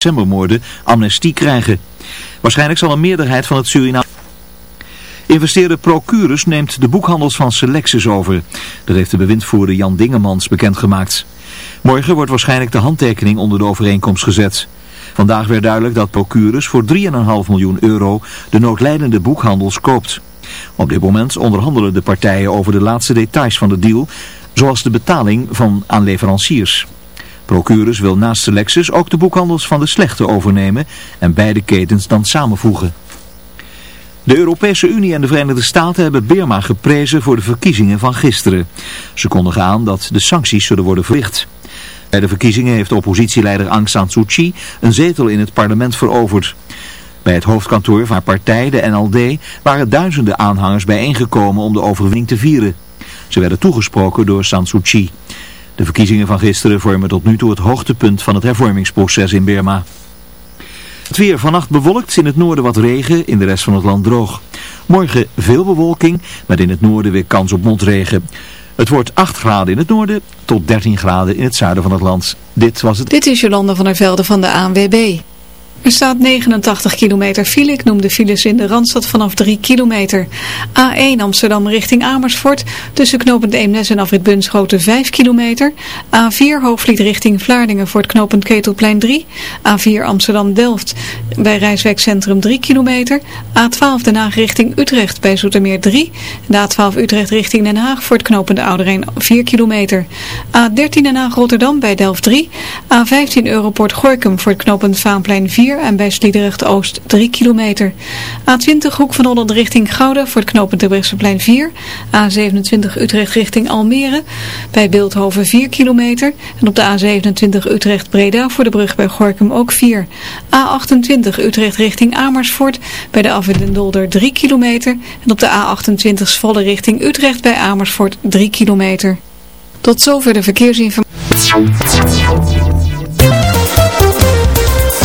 decembermoorden amnestie krijgen. Waarschijnlijk zal een meerderheid van het Suriname... Investeerder Procurus neemt de boekhandels van Selexis over. Dat heeft de bewindvoerder Jan Dingemans bekendgemaakt. Morgen wordt waarschijnlijk de handtekening onder de overeenkomst gezet. Vandaag werd duidelijk dat Procurus voor 3,5 miljoen euro de noodlijdende boekhandels koopt. Op dit moment onderhandelen de partijen over de laatste details van de deal, zoals de betaling van aan leveranciers. Procurus wil naast Lexus ook de boekhandels van de slechte overnemen en beide ketens dan samenvoegen. De Europese Unie en de Verenigde Staten hebben Burma geprezen voor de verkiezingen van gisteren. Ze kondigen aan dat de sancties zullen worden verlicht. Bij de verkiezingen heeft oppositieleider Aung San Suu Kyi een zetel in het parlement veroverd. Bij het hoofdkantoor van haar partij, de NLD, waren duizenden aanhangers bijeengekomen om de overwinning te vieren. Ze werden toegesproken door San Suu Kyi. De verkiezingen van gisteren vormen tot nu toe het hoogtepunt van het hervormingsproces in Burma. Het weer vannacht bewolkt, in het noorden wat regen, in de rest van het land droog. Morgen veel bewolking, met in het noorden weer kans op motregen. Het wordt 8 graden in het noorden tot 13 graden in het zuiden van het land. Dit was het. Dit is Jolanda van der Velde van de ANWB. Er staat 89 kilometer file. Ik noem de files in de Randstad vanaf 3 kilometer. A1 Amsterdam richting Amersfoort. Tussen knooppunt Eemnes en afrit Bunschoten 5 kilometer. A4 Hoofdvliet richting Vlaardingen voor het knooppunt Ketelplein 3. A4 Amsterdam Delft bij Rijswijk Centrum 3 kilometer. A12 Den Haag richting Utrecht bij Zoetermeer 3. De A12 Utrecht richting Den Haag voor het knooppunt Ouderijn 4 kilometer. A13 Den Haag Rotterdam bij Delft 3. A15 Europort Gorkum voor het knooppunt Vaanplein 4 en bij Sliedrecht Oost 3 kilometer. A20 Hoek van Holland richting Gouda voor het knooppunt Terbrechtseplein 4. A27 Utrecht richting Almere bij Beeldhoven 4 kilometer. En op de A27 Utrecht Breda voor de brug bij Gorkum ook 4. A28 Utrecht richting Amersfoort bij de Afwindolder 3 kilometer. En op de A28 Zwolle richting Utrecht bij Amersfoort 3 kilometer. Tot zover de verkeersinformatie.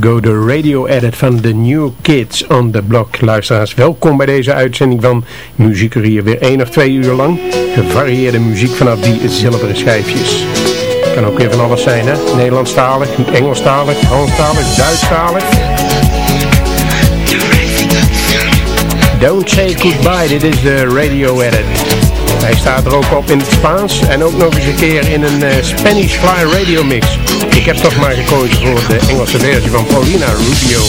Go, de radio-edit van The New Kids on the Block. Luisteraars, welkom bij deze uitzending van Muziekerier. Weer één of twee uur lang gevarieerde muziek vanaf die zilveren schijfjes. Kan ook weer van alles zijn, hè? Nederlandstalig, Engelstalig, Franstalig, Duitsstalig. Don't Say Goodbye, dit is de radio-edit. Hij staat er ook op in het Spaans en ook nog eens een keer in een eh, Spanish Fly radio mix. Ik heb toch maar gekozen voor de Engelse versie van Paulina Rubio.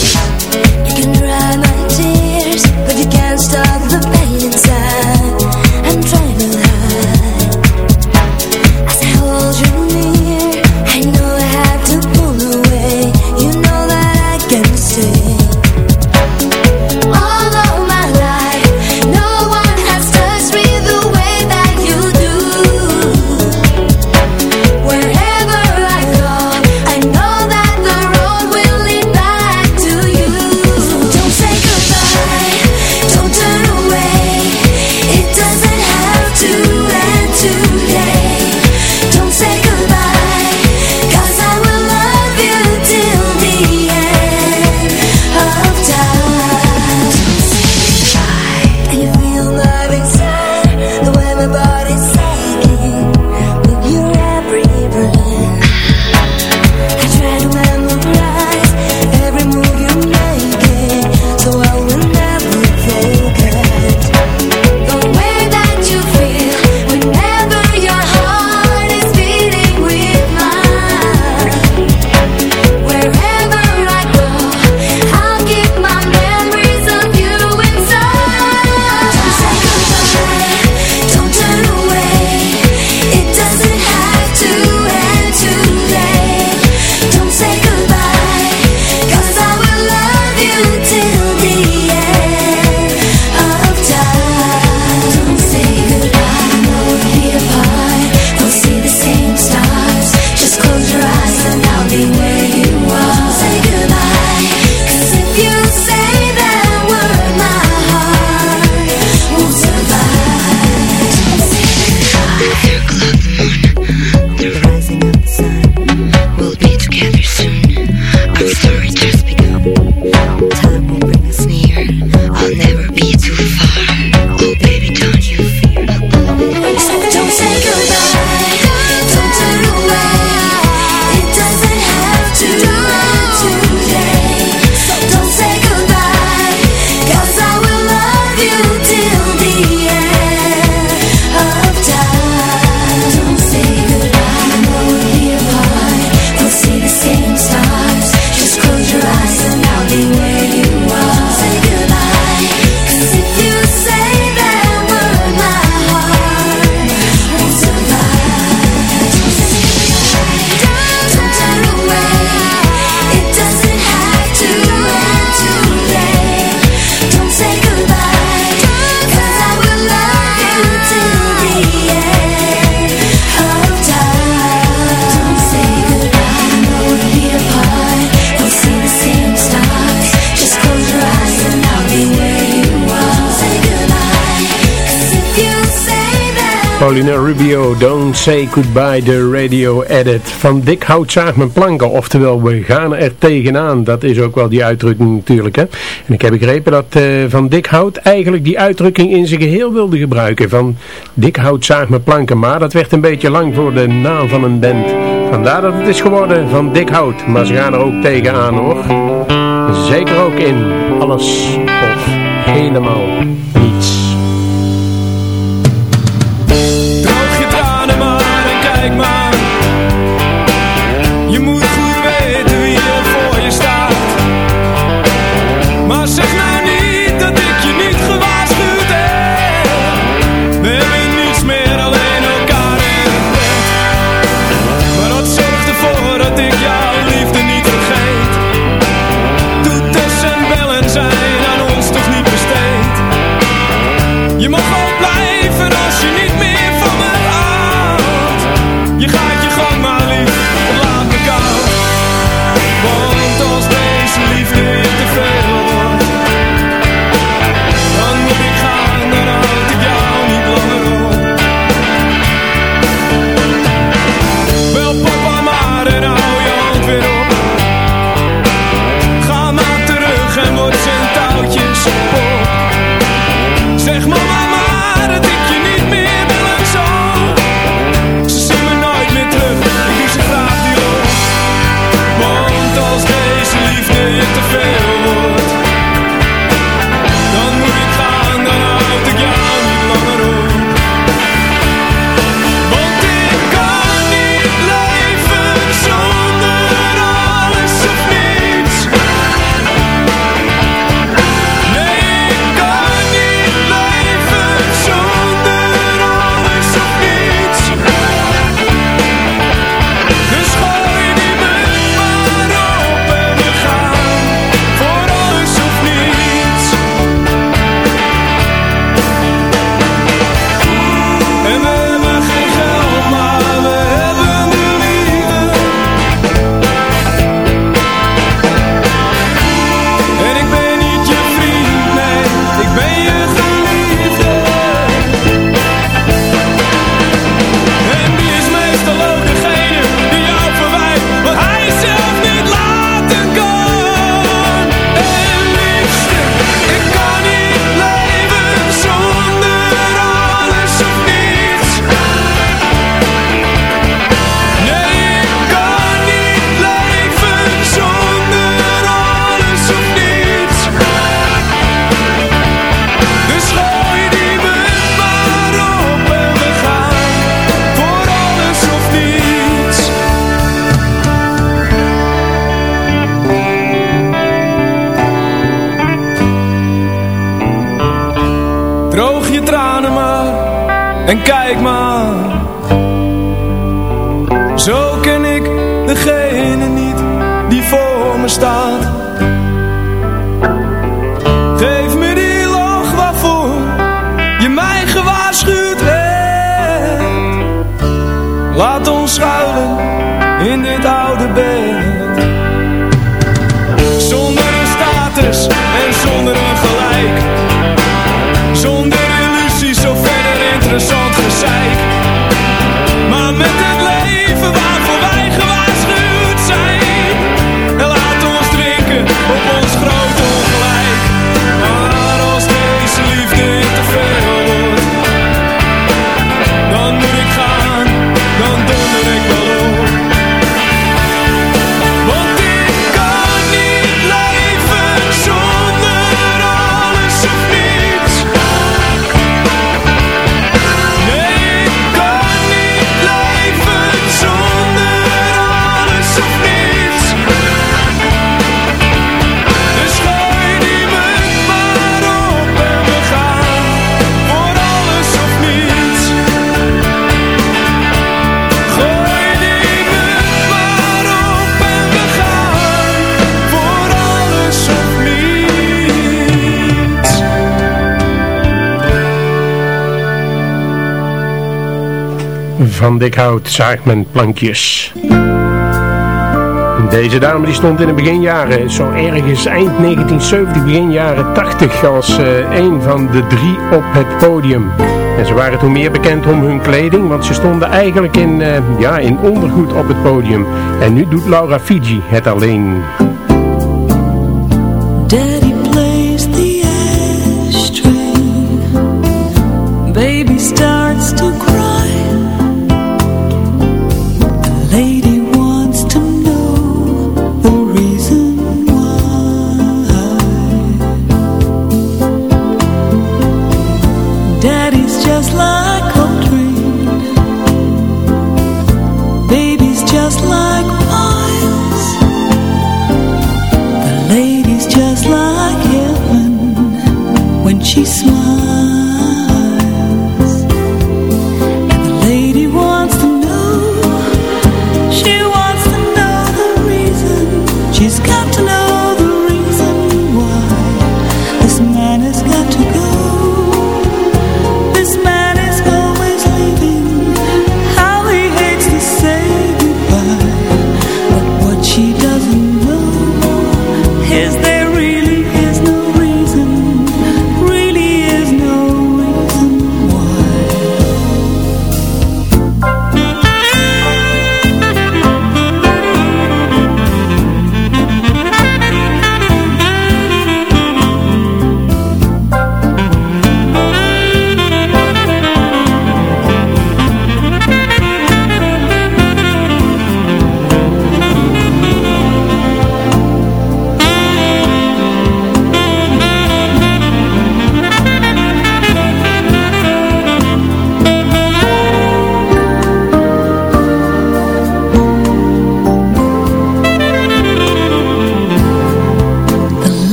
Paulina Rubio, Don't Say Goodbye, de radio edit. Van dik hout zaag mijn planken, oftewel we gaan er tegenaan. Dat is ook wel die uitdrukking natuurlijk. Hè? En ik heb begrepen dat eh, Van dik hout eigenlijk die uitdrukking in zijn geheel wilde gebruiken. Van dik hout zaag mijn planken, maar dat werd een beetje lang voor de naam van een band. Vandaar dat het is geworden Van dik hout, maar ze gaan er ook tegenaan hoor. Zeker ook in alles of helemaal. van Dick hout zaagt plankjes. Deze dame die stond in de beginjaren, zo ergens eind 1970, begin jaren 80, als eh, een van de drie op het podium. En ze waren toen meer bekend om hun kleding, want ze stonden eigenlijk in, eh, ja, in ondergoed op het podium. En nu doet Laura Fiji het alleen.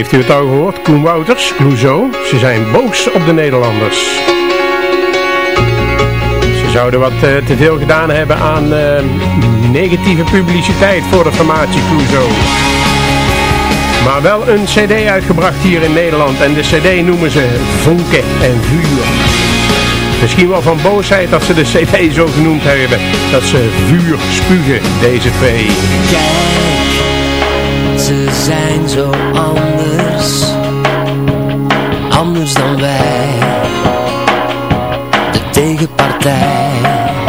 Heeft u het al gehoord? Koen Wouters, Clouseau. Ze zijn boos op de Nederlanders. Ze zouden wat eh, te veel gedaan hebben aan eh, negatieve publiciteit voor de formatie Clouseau. Maar wel een cd uitgebracht hier in Nederland. En de cd noemen ze Vonken en Vuur. Misschien wel van boosheid dat ze de cd zo genoemd hebben. Dat ze vuur spugen, deze twee. Ze zijn zo anders, anders dan wij. De tegenpartij.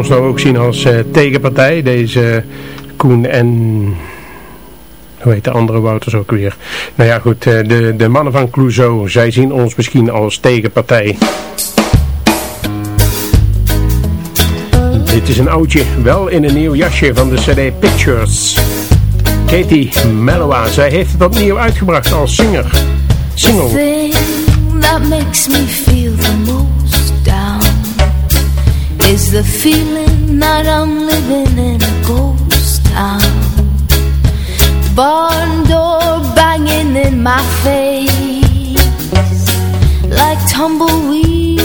Ons nou ook zien als eh, tegenpartij, deze Koen en... Hoe heet de andere Wouters ook weer? Nou ja goed, eh, de, de mannen van Clouseau, zij zien ons misschien als tegenpartij. Dit is een oudje, wel in een nieuw jasje van de CD Pictures. Katie Mellowa, zij heeft het opnieuw uitgebracht als zinger. Single. Is the feeling that I'm living in a ghost town. Barn door banging in my face like tumbleweed.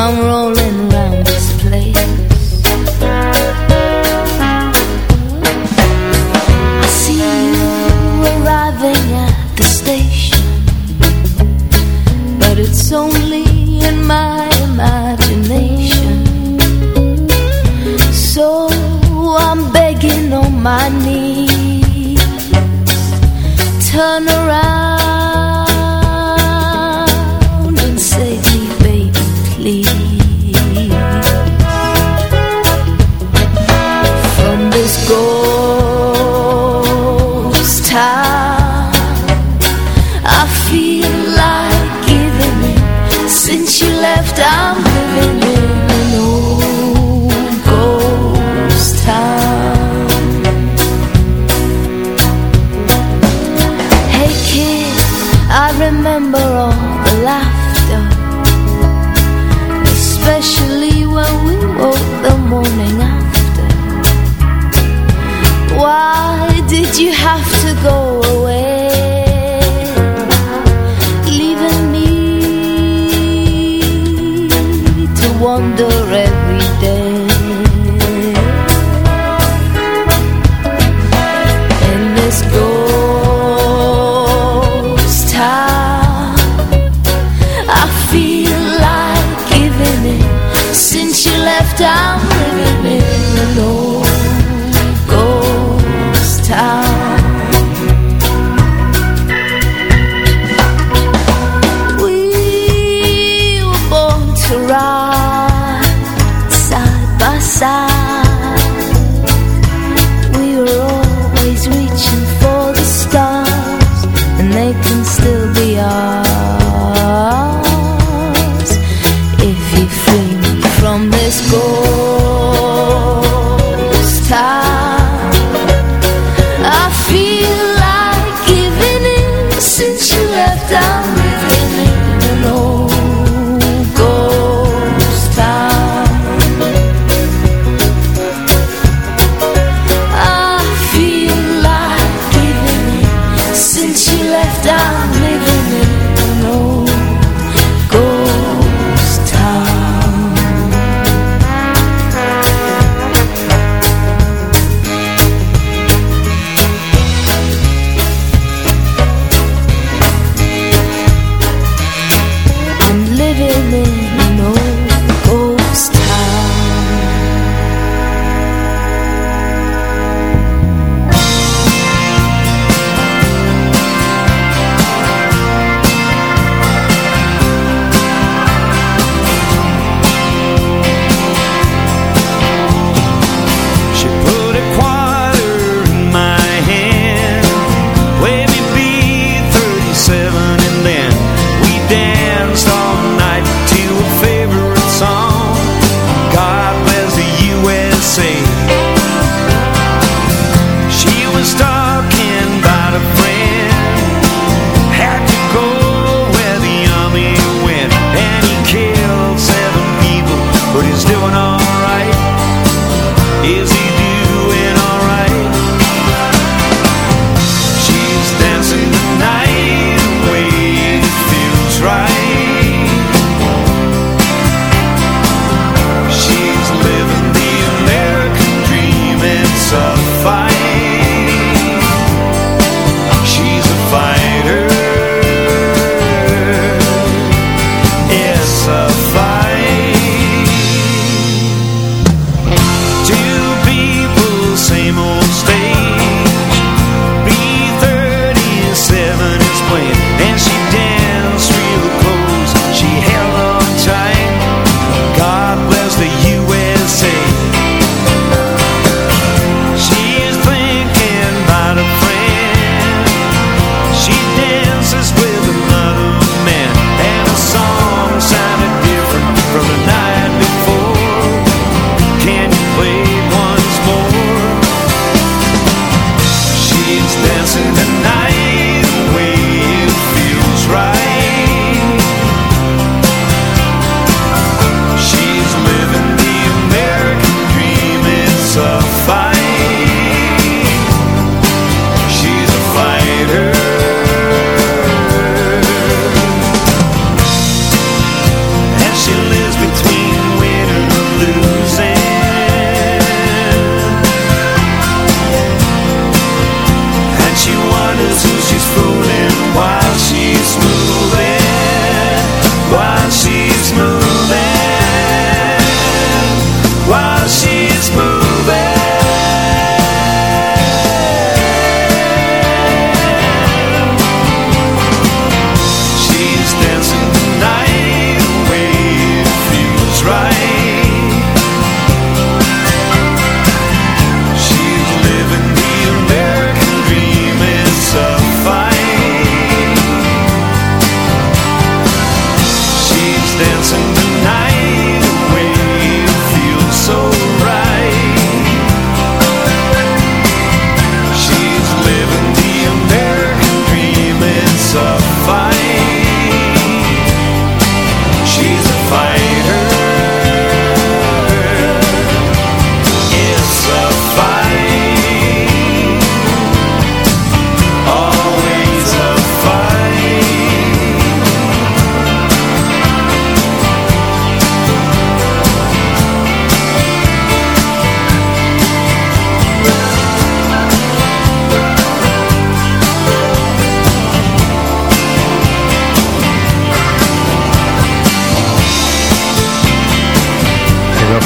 I'm rolling around this place. I see you arriving at the station, but it's only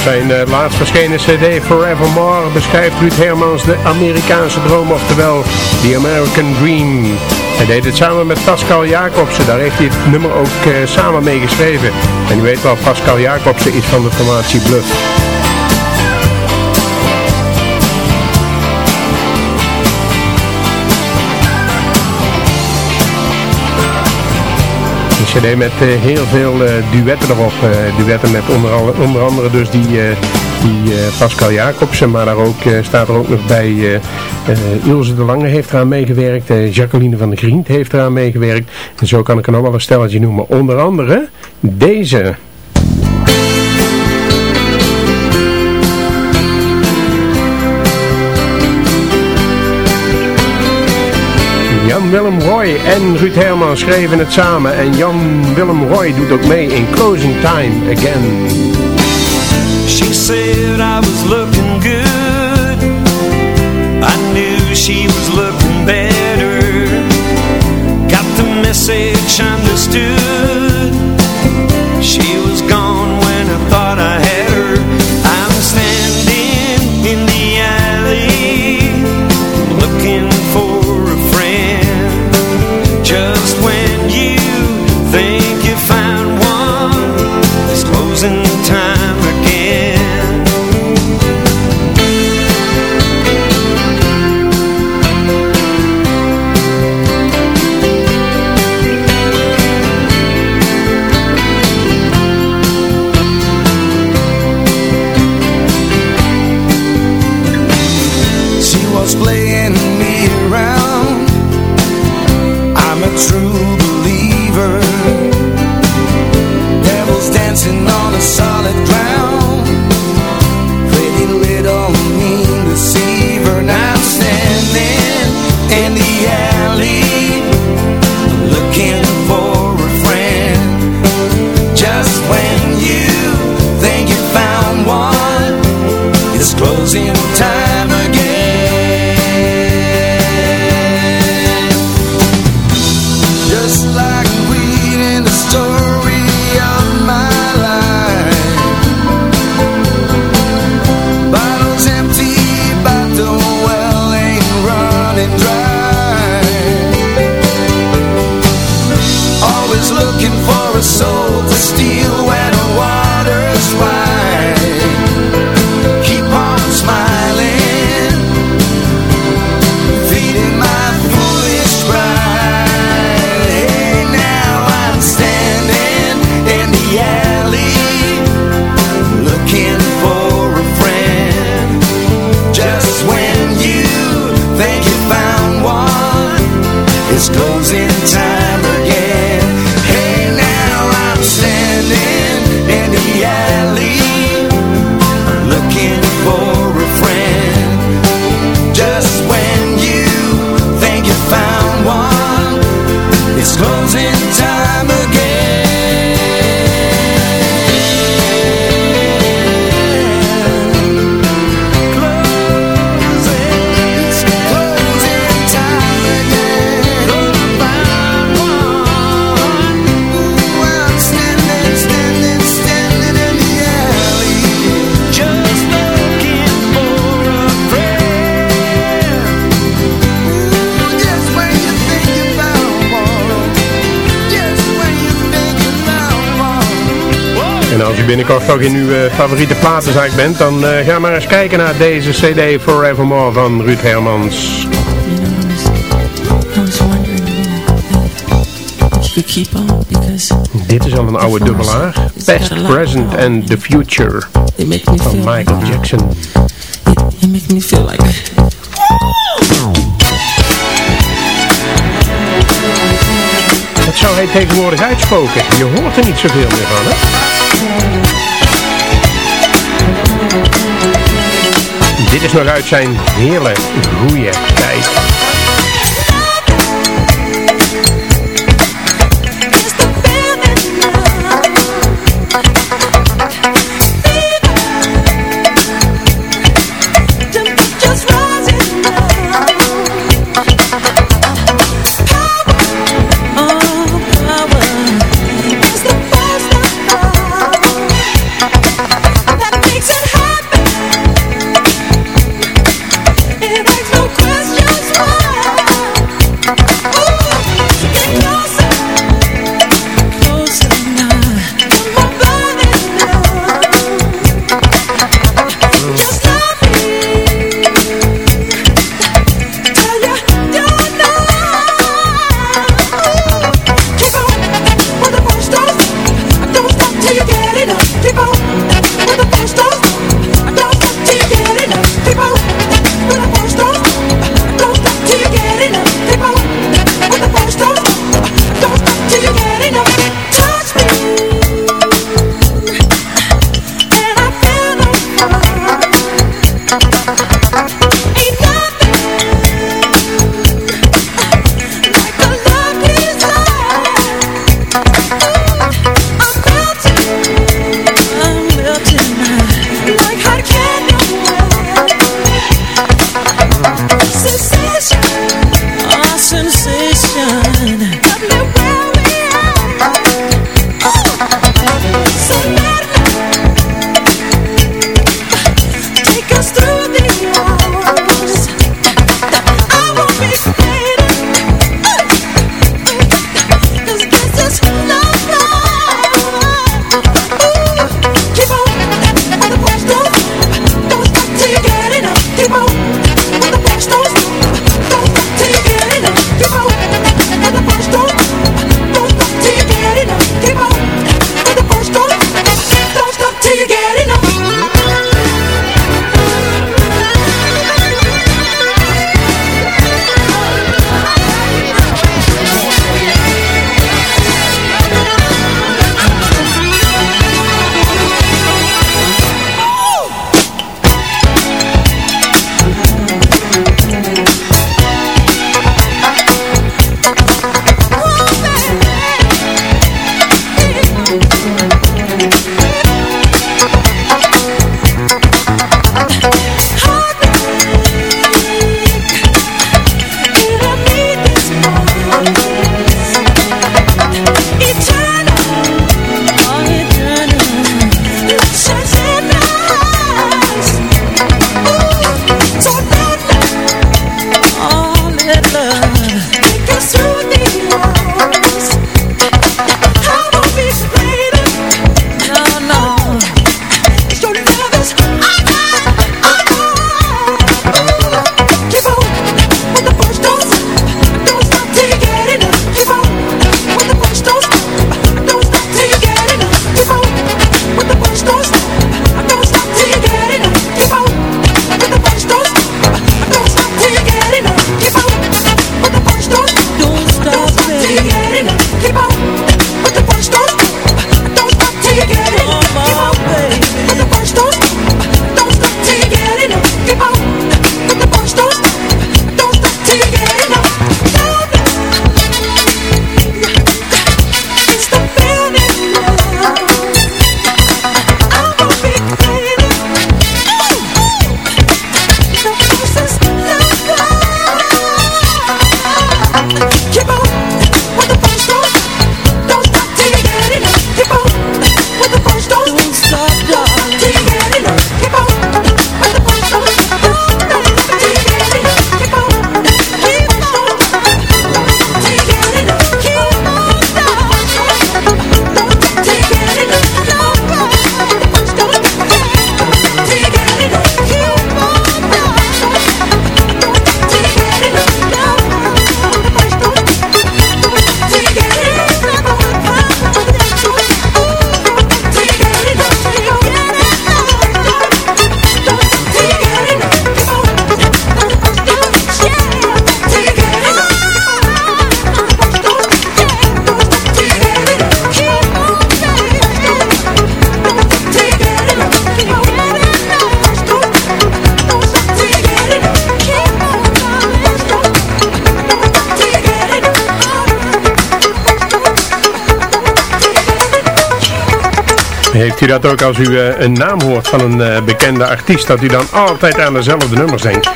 zijn eh, laatst verschenen cd Forevermore beschrijft Ruud Hermans de Amerikaanse droom, oftewel The American Dream. Hij deed het samen met Pascal Jacobsen, daar heeft hij het nummer ook eh, samen mee geschreven. En u weet wel, Pascal Jacobsen is van de formatie Bluff. Cd met eh, heel veel eh, duetten erop. eh, duetten met onder, onder andere dus die, die Pascal Jacobsen. Maar daar ook, staat er ook nog bij Ilse de Lange heeft eraan meegewerkt. Jacqueline van der Grient heeft eraan meegewerkt. En zo kan ik er nog wel een stelletje noemen. Onder andere deze. Roy en Ruud Herman schreven het samen. En Jan Willem Roy doet ook mee in Closing Time Again. She said I was looking good. I knew she was looking better. Got the message binnenkort ook in uw eh, favoriete platenzaak bent, dan eh, ga maar eens kijken naar deze cd Forevermore van Ruud Hermans. Dit is al een oude dubbelaar. Past, Present and the Future van Michael Jackson. you make me feel like Dat zou hij tegenwoordig uitspoken. Je hoort er niet zoveel meer van, hè? Dit is nog uit zijn hele goede tijd. Heeft u dat ook als u eh, een naam hoort van een eh, bekende artiest, dat u dan altijd aan dezelfde nummers denkt?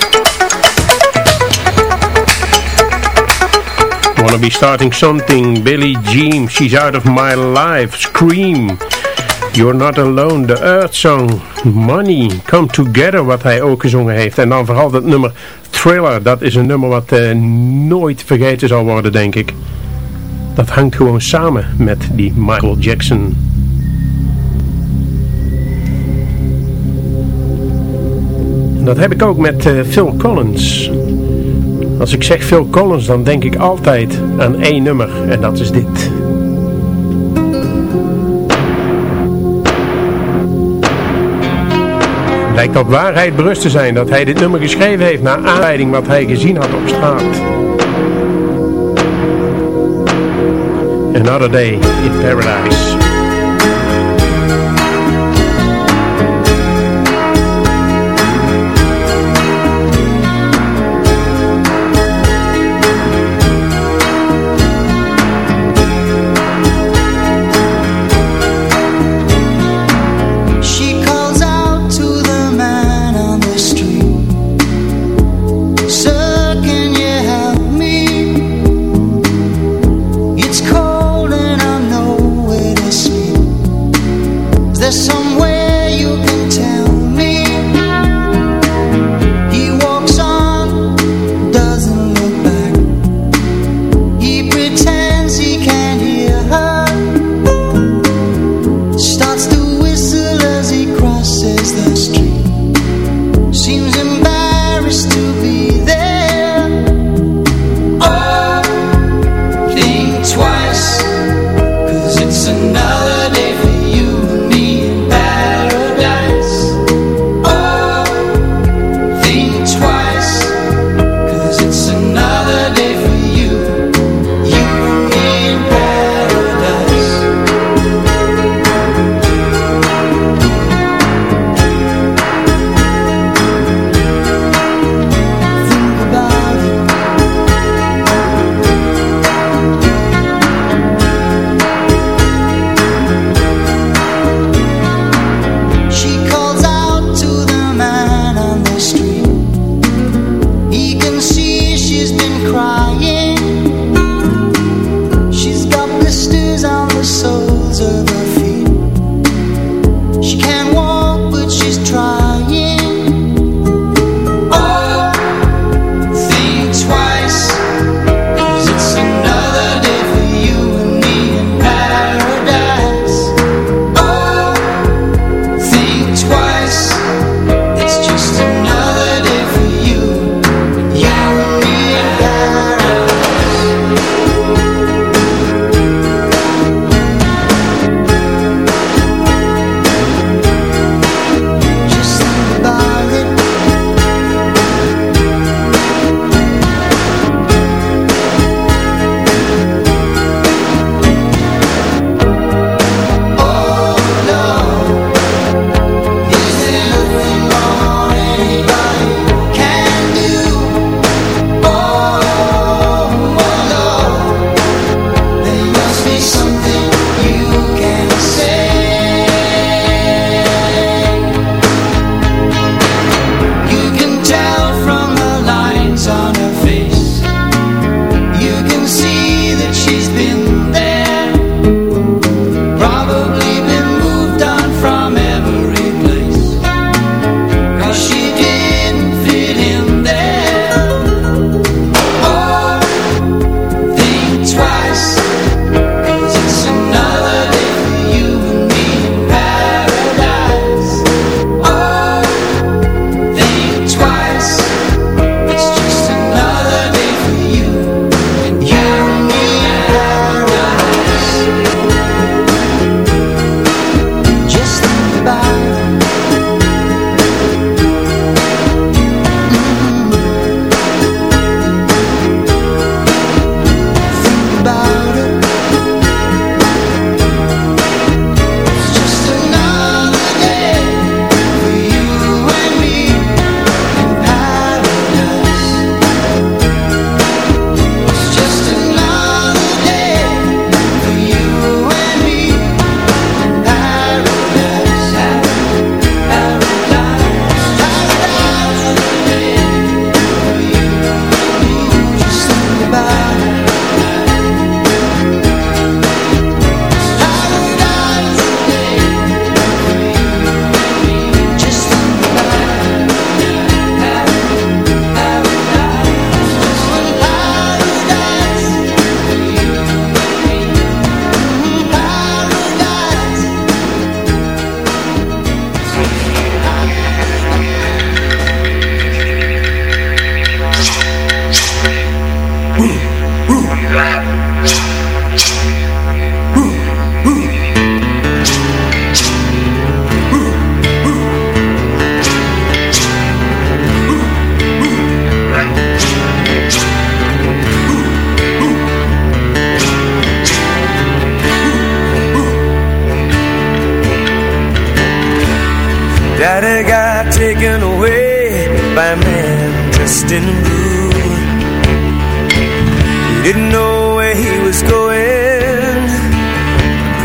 Wanna be starting something, Billie Jean, She's Out of My Life, Scream, You're Not Alone, The Earth Song, Money, Come Together, wat hij ook gezongen heeft. En dan vooral dat nummer Thriller, dat is een nummer wat eh, nooit vergeten zal worden, denk ik. Dat hangt gewoon samen met die Michael Jackson. Dat heb ik ook met eh, Phil Collins. Als ik zeg Phil Collins, dan denk ik altijd aan één nummer. En dat is dit. Lijkt op waarheid berust te zijn dat hij dit nummer geschreven heeft naar aanleiding wat hij gezien had op straat. Another Day in Paradise.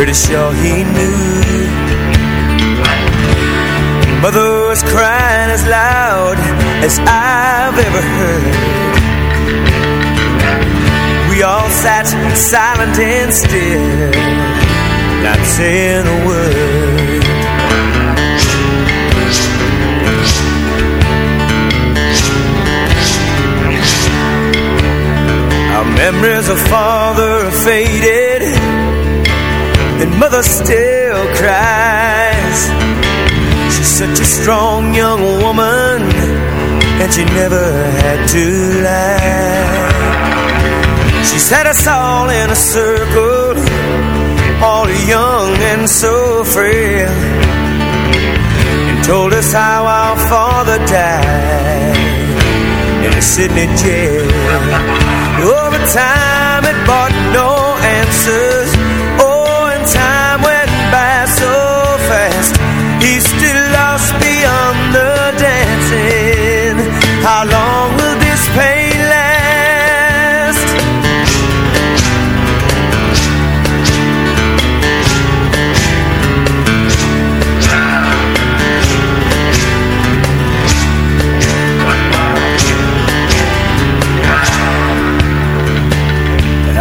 Pretty sure he knew. Mother was crying as loud as I've ever heard. We all sat silent and still, not saying a word. Our memories of father are faded And mother still cries. She's such a strong young woman And she never had to lie. She's had us all in a circle All young and so frail And told us how our father died In a Sydney jail. Over time it brought no answers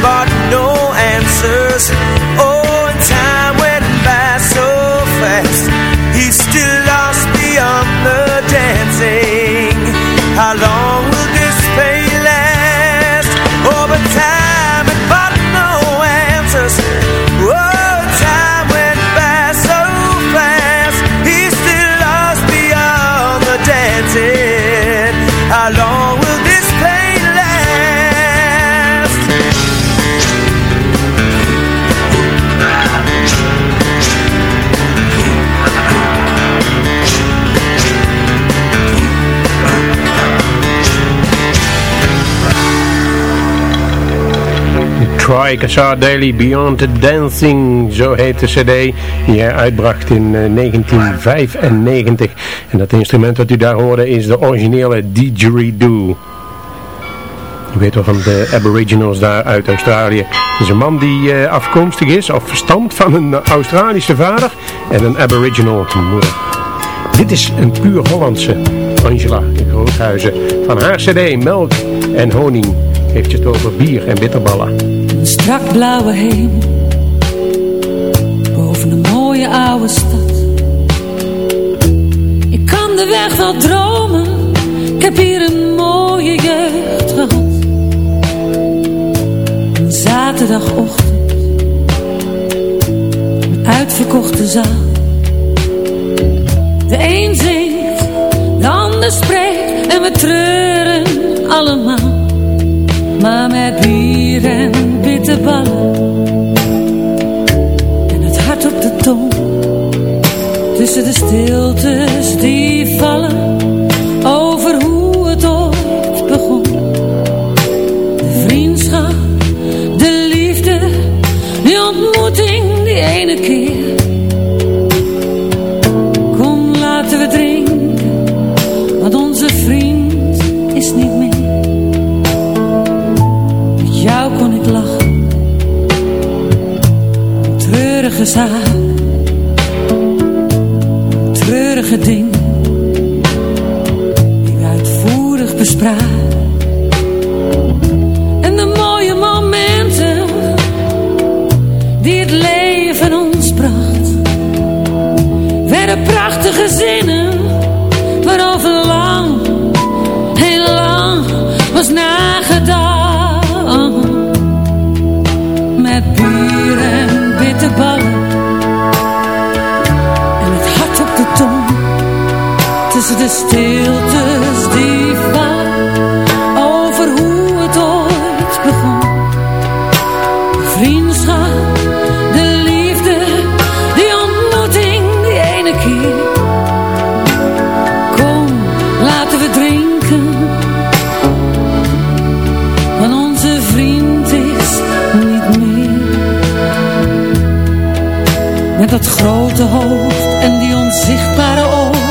brought no answers. Oh, Troy Cassar Daily Beyond the Dancing, zo heet de cd die hij uitbracht in eh, 1995. En dat instrument wat u daar hoorde is de originele didgeridoo. Je weet wel van de aboriginals daar uit Australië. Het is een man die eh, afkomstig is, of verstand van een Australische vader en een aboriginal moeder. Dit is een puur Hollandse Angela in Groothuizen. Van haar cd Melk en Honing heeft het over bier en bitterballen. Strak blauwe hemel. Boven een mooie oude stad. Ik kan de weg wel dromen. Ik heb hier een mooie jeugd gehad. Een zaterdagochtend. Een uitverkochte zaal. De een zingt De ander spreekt En we treuren allemaal. Maar met bier en het hart op de tong. Tussen de stiltes die vallen grote gezinnen waarover lang, heel lang was nagedacht. Met bier en bitterballen en het hart op de tong. Tussen de stiltes die dat grote hoofd en die onzichtbare ogen,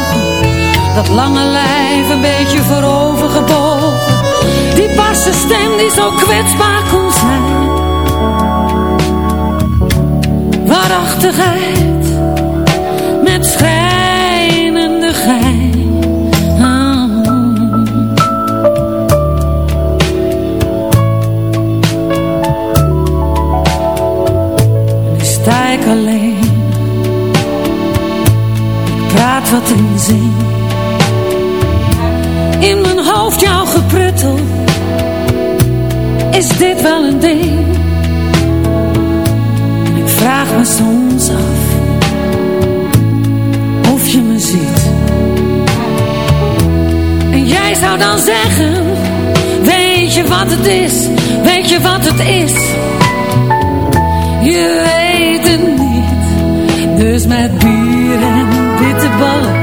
dat lange lijf een beetje voorover gebogen. Die barse stem die zo kwetsbaar kon zijn. Waarachtigheid met soms af of je me ziet. En jij zou dan zeggen: Weet je wat het is? Weet je wat het is? Je weet het niet. Dus met bier en bitterballen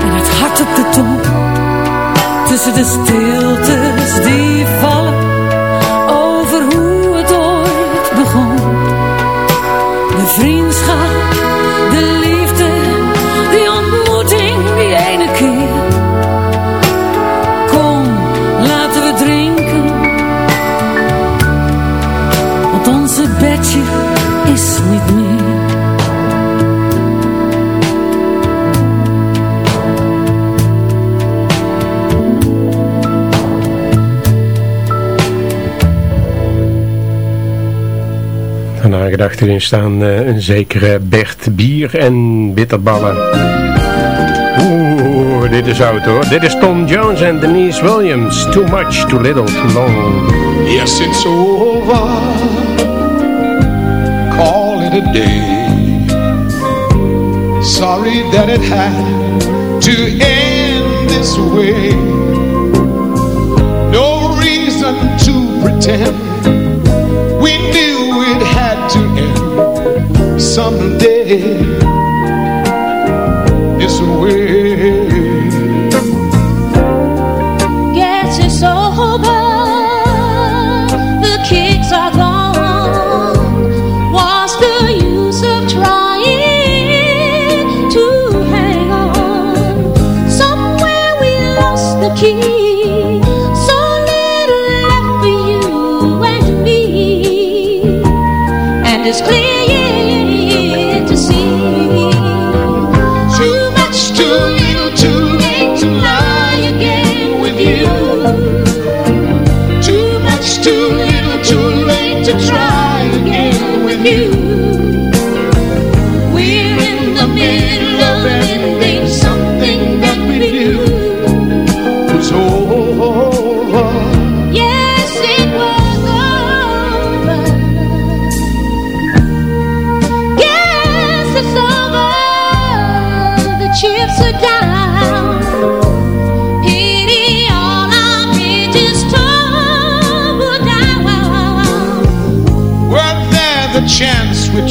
en het hart op de tong tussen de stiltes Van aangedacht erin staan eh, een zekere Bert Bier en bitterballen. Oeh, dit is oud hoor. Dit is Tom Jones en Denise Williams. Too much, too little, too long. Yes, it's over. Call it a day. Sorry that it had to end this way. And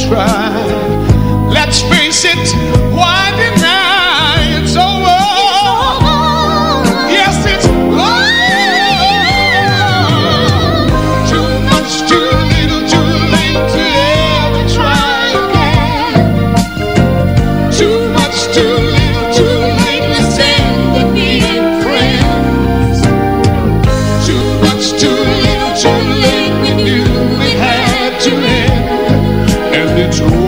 try. To